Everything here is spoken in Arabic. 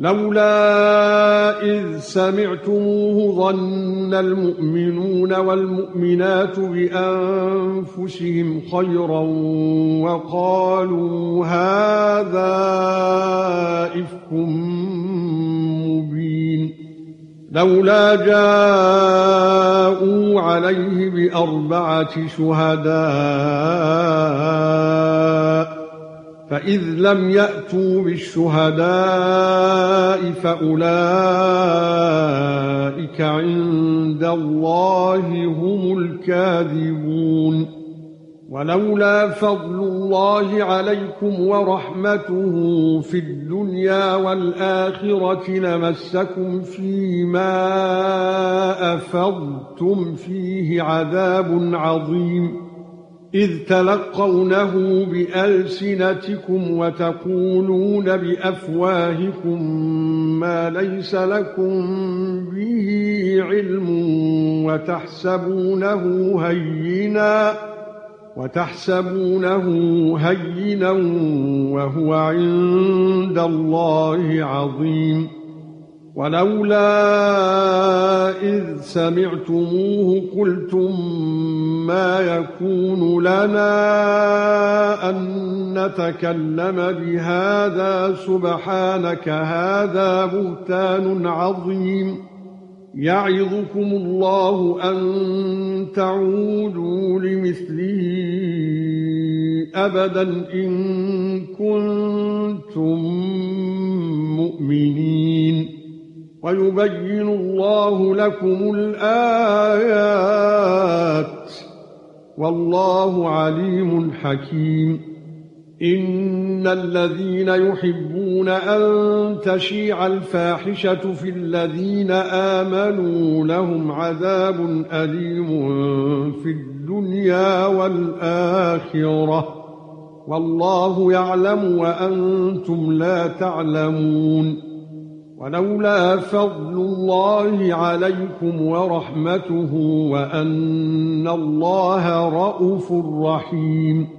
لولا إذ سمعتموه ظن المؤمنون والمؤمنات بأنفسهم خيرا وقالوا هذا إفك مبين. لولا جاءوا عليه بأربعة شهداء فاذ لم ياتوا بالشهداء فاولئك عند الله هم الكاذبون ولولا فضل الله عليكم ورحمته في الدنيا والاخره لمسكم فيما افضتم فيه عذاب عظيم إذ تلقونه بألسنتكم وتقولون بأفواهكم ما ليس لكم به علم وتحسبونه هينا وتحسبونه هينا وهو عند الله عظيم. ولولا إذ سمعتموه قلتم ما يكون لنا أن نتكلم بهذا سبحانك هذا بهتان عظيم. يعظكم الله أن تعودوا لمثله ابدا إن كنتم مؤمنين. ويبين الله لكم الآيات والله عليم حكيم. إن الذين يحبون أن تشيع الفاحشة في الذين آمنوا لهم عذاب أليم في الدنيا والآخرة. والله يعلم وأنتم لا تعلمون. ولولا فضل الله عليكم ورحمته وأن الله رءوف رحيم.